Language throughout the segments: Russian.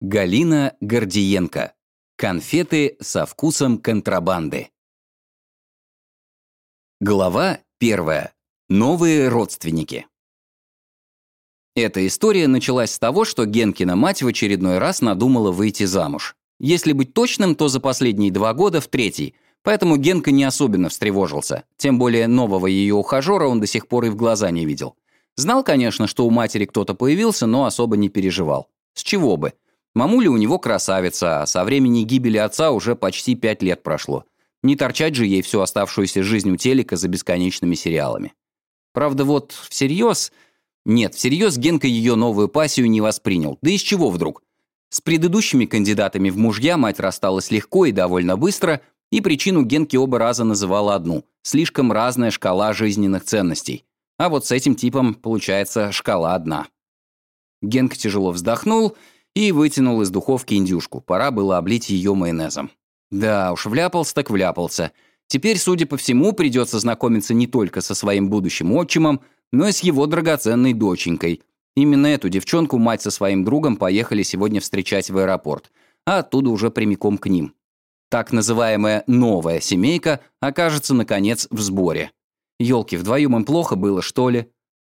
Галина Гордиенко. Конфеты со вкусом контрабанды. Глава первая. Новые родственники. Эта история началась с того, что Генкина мать в очередной раз надумала выйти замуж. Если быть точным, то за последние два года в третий, поэтому Генка не особенно встревожился, тем более нового ее ухажера он до сих пор и в глаза не видел. Знал, конечно, что у матери кто-то появился, но особо не переживал. С чего бы? Мамуля у него красавица, а со времени гибели отца уже почти пять лет прошло. Не торчать же ей всю оставшуюся жизнь у телека за бесконечными сериалами. Правда, вот всерьез... Нет, всерьез Генка ее новую пассию не воспринял. Да из чего вдруг? С предыдущими кандидатами в мужья мать рассталась легко и довольно быстро, и причину Генки оба раза называла одну – слишком разная шкала жизненных ценностей. А вот с этим типом, получается, шкала одна. Генка тяжело вздохнул – и вытянул из духовки индюшку. Пора было облить ее майонезом. Да уж, вляпался так вляпался. Теперь, судя по всему, придется знакомиться не только со своим будущим отчимом, но и с его драгоценной доченькой. Именно эту девчонку мать со своим другом поехали сегодня встречать в аэропорт, а оттуда уже прямиком к ним. Так называемая «новая семейка» окажется, наконец, в сборе. Ёлки, вдвоем им плохо было, что ли?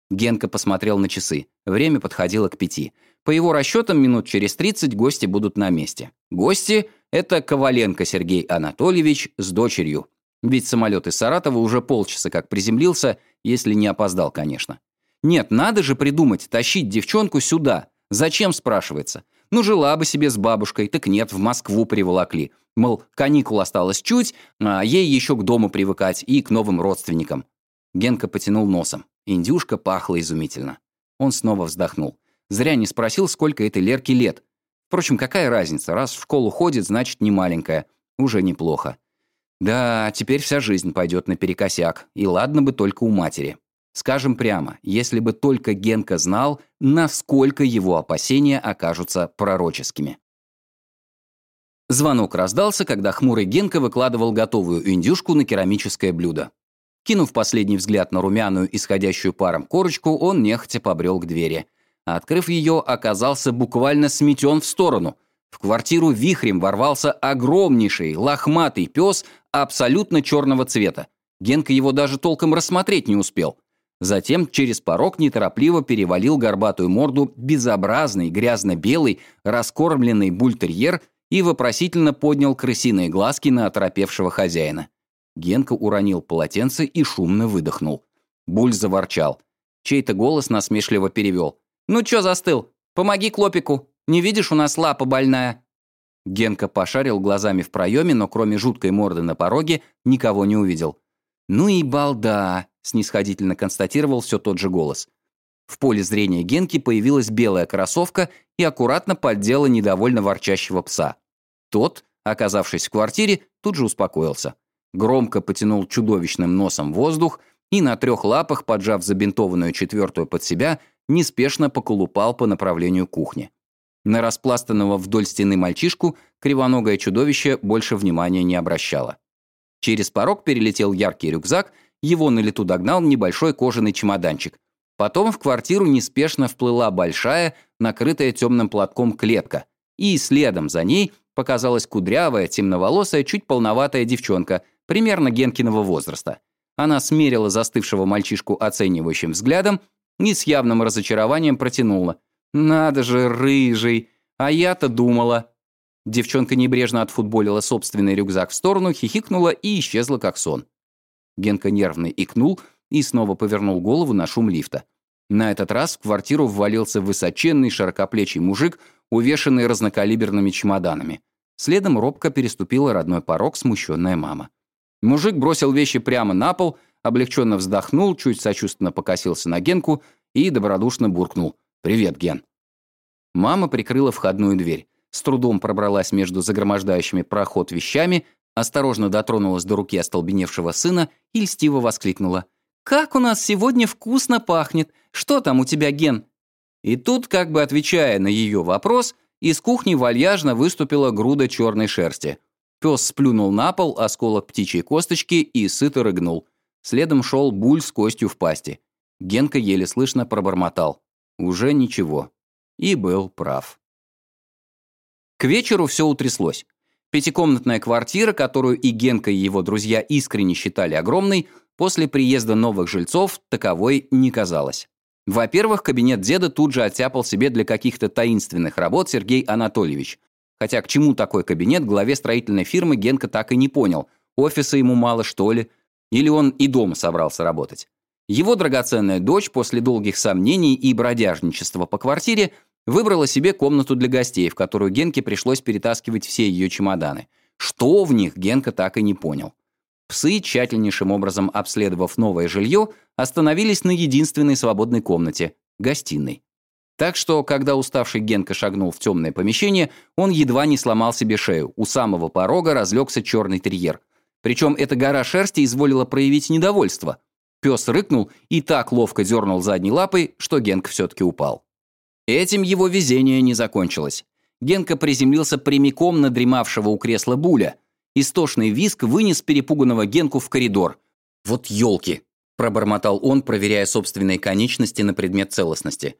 Генка посмотрел на часы. Время подходило к пяти. По его расчетам, минут через 30 гости будут на месте. Гости – это Коваленко Сергей Анатольевич с дочерью. Ведь самолет из Саратова уже полчаса как приземлился, если не опоздал, конечно. Нет, надо же придумать, тащить девчонку сюда. Зачем, спрашивается? Ну, жила бы себе с бабушкой, так нет, в Москву приволокли. Мол, каникул осталось чуть, а ей еще к дому привыкать и к новым родственникам. Генка потянул носом. Индюшка пахла изумительно. Он снова вздохнул. Зря не спросил, сколько этой Лерке лет. Впрочем, какая разница? Раз в школу ходит, значит, не маленькая. Уже неплохо. Да, теперь вся жизнь пойдет наперекосяк. И ладно бы только у матери. Скажем прямо, если бы только Генка знал, насколько его опасения окажутся пророческими. Звонок раздался, когда хмурый Генка выкладывал готовую индюшку на керамическое блюдо. Кинув последний взгляд на румяную, исходящую паром корочку, он нехотя побрел к двери – Открыв ее, оказался буквально сметен в сторону. В квартиру вихрем ворвался огромнейший, лохматый пес абсолютно черного цвета. Генка его даже толком рассмотреть не успел. Затем через порог неторопливо перевалил горбатую морду безобразный, грязно-белый, раскормленный бультерьер и вопросительно поднял крысиные глазки на оторопевшего хозяина. Генка уронил полотенце и шумно выдохнул. Буль заворчал. Чей-то голос насмешливо перевел. «Ну чё застыл? Помоги Клопику. Не видишь, у нас лапа больная». Генка пошарил глазами в проеме, но кроме жуткой морды на пороге никого не увидел. «Ну и балда», — снисходительно констатировал все тот же голос. В поле зрения Генки появилась белая кроссовка и аккуратно поддела недовольно ворчащего пса. Тот, оказавшись в квартире, тут же успокоился. Громко потянул чудовищным носом воздух и на трех лапах, поджав забинтованную четвертую под себя, неспешно поколупал по направлению кухни. На распластанного вдоль стены мальчишку кривоногое чудовище больше внимания не обращало. Через порог перелетел яркий рюкзак, его на лету догнал небольшой кожаный чемоданчик. Потом в квартиру неспешно вплыла большая, накрытая темным платком клетка, и следом за ней показалась кудрявая, темноволосая, чуть полноватая девчонка, примерно Генкиного возраста. Она смерила застывшего мальчишку оценивающим взглядом и с явным разочарованием протянула. «Надо же, рыжий! А я-то думала!» Девчонка небрежно отфутболила собственный рюкзак в сторону, хихикнула и исчезла как сон. Генка нервно икнул и снова повернул голову на шум лифта. На этот раз в квартиру ввалился высоченный широкоплечий мужик, увешанный разнокалиберными чемоданами. Следом робко переступила родной порог смущенная мама. Мужик бросил вещи прямо на пол – облегченно вздохнул, чуть сочувственно покосился на Генку и добродушно буркнул «Привет, Ген». Мама прикрыла входную дверь, с трудом пробралась между загромождающими проход вещами, осторожно дотронулась до руки остолбеневшего сына и льстиво воскликнула «Как у нас сегодня вкусно пахнет! Что там у тебя, Ген?» И тут, как бы отвечая на ее вопрос, из кухни вальяжно выступила груда черной шерсти. Пес сплюнул на пол осколок птичьей косточки и сыто рыгнул. Следом шел Буль с костью в пасти. Генка еле слышно пробормотал. Уже ничего. И был прав. К вечеру все утряслось. Пятикомнатная квартира, которую и Генка, и его друзья искренне считали огромной, после приезда новых жильцов таковой не казалась. Во-первых, кабинет деда тут же оттяпал себе для каких-то таинственных работ Сергей Анатольевич. Хотя к чему такой кабинет главе строительной фирмы Генка так и не понял. Офиса ему мало, что ли? Или он и дома собрался работать? Его драгоценная дочь после долгих сомнений и бродяжничества по квартире выбрала себе комнату для гостей, в которую Генке пришлось перетаскивать все ее чемоданы. Что в них, Генка так и не понял. Псы, тщательнейшим образом обследовав новое жилье, остановились на единственной свободной комнате – гостиной. Так что, когда уставший Генка шагнул в темное помещение, он едва не сломал себе шею. У самого порога разлегся черный терьер. Причем эта гора шерсти изволила проявить недовольство. Пес рыкнул и так ловко дернул задней лапой, что Генка все-таки упал. Этим его везение не закончилось. Генка приземлился прямиком на дремавшего у кресла Буля. Истошный виск вынес перепуганного Генку в коридор. «Вот елки!» – пробормотал он, проверяя собственные конечности на предмет целостности.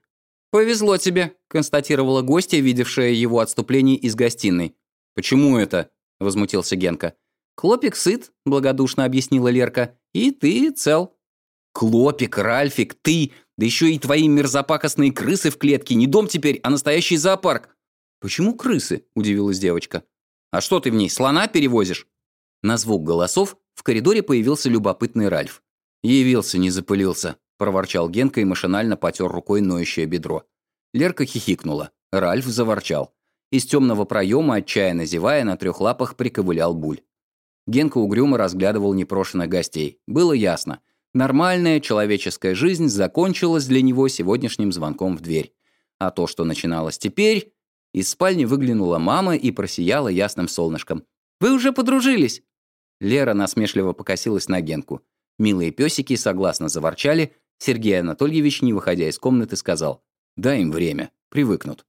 «Повезло тебе», – констатировала гостья, видевшая его отступление из гостиной. «Почему это?» – возмутился Генка. «Клопик сыт», – благодушно объяснила Лерка, – «и ты цел». «Клопик, Ральфик, ты, да еще и твои мерзопакостные крысы в клетке, не дом теперь, а настоящий зоопарк». «Почему крысы?» – удивилась девочка. «А что ты в ней, слона перевозишь?» На звук голосов в коридоре появился любопытный Ральф. «Явился, не запылился», – проворчал Генка и машинально потер рукой ноющее бедро. Лерка хихикнула. Ральф заворчал. Из темного проема, отчаянно зевая, на трех лапах приковылял Буль. Генка угрюмо разглядывал непрошенных гостей. Было ясно. Нормальная человеческая жизнь закончилась для него сегодняшним звонком в дверь. А то, что начиналось теперь... Из спальни выглянула мама и просияла ясным солнышком. «Вы уже подружились!» Лера насмешливо покосилась на Генку. Милые песики согласно заворчали. Сергей Анатольевич, не выходя из комнаты, сказал «Дай им время, привыкнут».